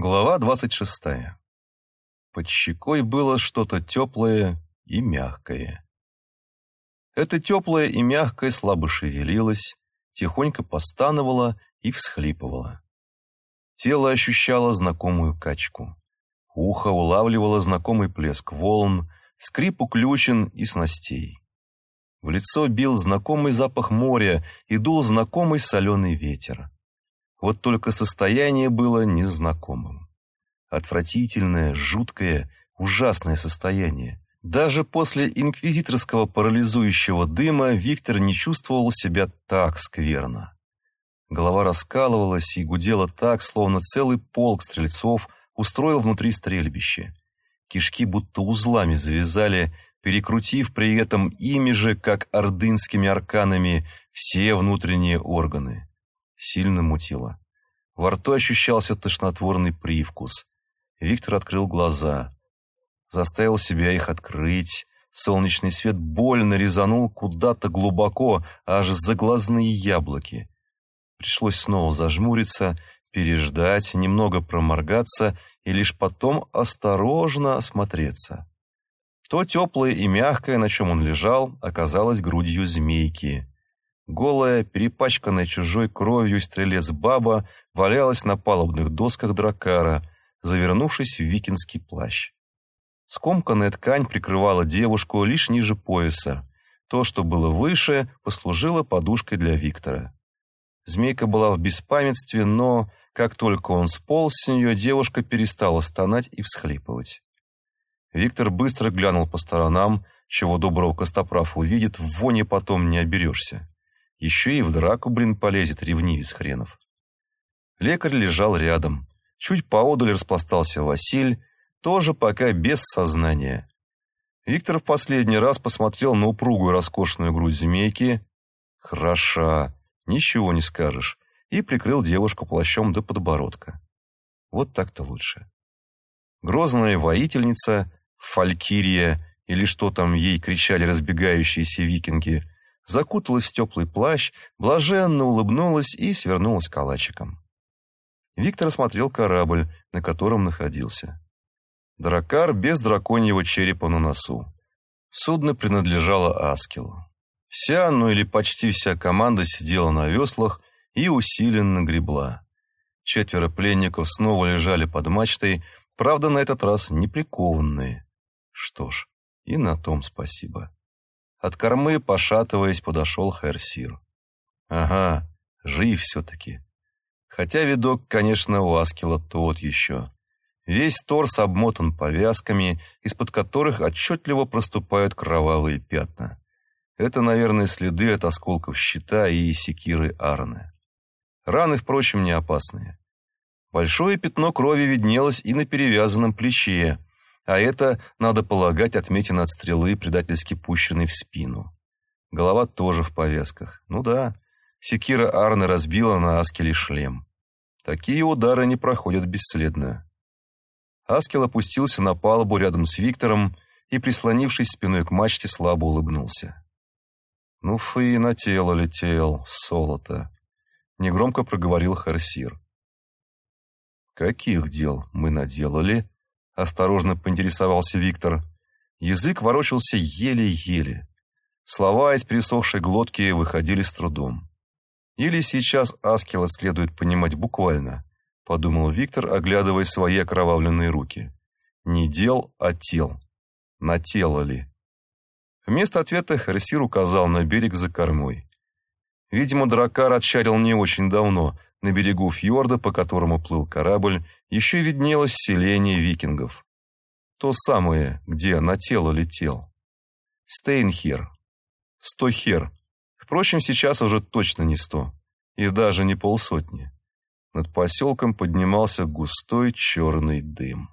Глава двадцать шестая. Под щекой было что-то теплое и мягкое. Это теплое и мягкое слабо шевелилось, тихонько постановало и всхлипывало. Тело ощущало знакомую качку. Ухо улавливало знакомый плеск волн, скрип уключен и снастей. В лицо бил знакомый запах моря и дул знакомый соленый ветер. Вот только состояние было незнакомым. Отвратительное, жуткое, ужасное состояние. Даже после инквизиторского парализующего дыма Виктор не чувствовал себя так скверно. Голова раскалывалась и гудела так, словно целый полк стрельцов устроил внутри стрельбище. Кишки будто узлами завязали, перекрутив при этом ими же, как ордынскими арканами, все внутренние органы сильно мутило. Во рту ощущался тошнотворный привкус. Виктор открыл глаза. Заставил себя их открыть. Солнечный свет больно резанул куда-то глубоко, аж за глазные яблоки. Пришлось снова зажмуриться, переждать, немного проморгаться и лишь потом осторожно осмотреться. То теплое и мягкое, на чем он лежал, оказалось грудью змейки. Голая, перепачканная чужой кровью стрелец-баба валялась на палубных досках дракара, завернувшись в викинский плащ. Скомканная ткань прикрывала девушку лишь ниже пояса. То, что было выше, послужило подушкой для Виктора. Змейка была в беспамятстве, но, как только он сполз с нее, девушка перестала стонать и всхлипывать. Виктор быстро глянул по сторонам, чего доброго Костоправ увидит, в воне потом не оберешься. Еще и в драку, блин, полезет ревнивец хренов. Лекарь лежал рядом. Чуть поодаль распластался Василь, тоже пока без сознания. Виктор в последний раз посмотрел на упругую роскошную грудь змейки. Хороша, ничего не скажешь. И прикрыл девушку плащом до подбородка. Вот так-то лучше. Грозная воительница, фалькирия, или что там ей кричали разбегающиеся викинги – закуталась в теплый плащ, блаженно улыбнулась и свернулась калачиком. Виктор осмотрел корабль, на котором находился. Дракар без драконьего черепа на носу. Судно принадлежало Аскелу. Вся, ну или почти вся команда сидела на веслах и усиленно гребла. Четверо пленников снова лежали под мачтой, правда, на этот раз не прикованные. Что ж, и на том спасибо. От кормы, пошатываясь, подошел Херсир. Ага, жив все-таки. Хотя видок, конечно, у Аскела тот еще. Весь торс обмотан повязками, из-под которых отчетливо проступают кровавые пятна. Это, наверное, следы от осколков щита и секиры Арны. Раны, впрочем, не опасные. Большое пятно крови виднелось и на перевязанном плече, а это, надо полагать, отметина от стрелы, предательски пущенной в спину. Голова тоже в повязках. Ну да, секира Арны разбила на Аскеле шлем. Такие удары не проходят бесследно. Аскел опустился на палубу рядом с Виктором и, прислонившись спиной к мачте, слабо улыбнулся. «Ну, фы, на тело летел, солото», — негромко проговорил Харсир. «Каких дел мы наделали?» Осторожно поинтересовался Виктор. Язык ворочался еле-еле. Слова из пересохшей глотки выходили с трудом. Или сейчас Аскела следует понимать буквально, подумал Виктор, оглядывая свои окровавленные руки. Не дел, а тел. На тело ли? Вместо ответа Харсир указал на берег за кормой. Видимо, дракар отчалил не очень давно, на берегу фьорда, по которому плыл корабль, еще виднелось селение викингов. То самое, где на тело летел. Стейнхер. Сто хер. Впрочем, сейчас уже точно не сто. И даже не полсотни. Над поселком поднимался густой черный дым.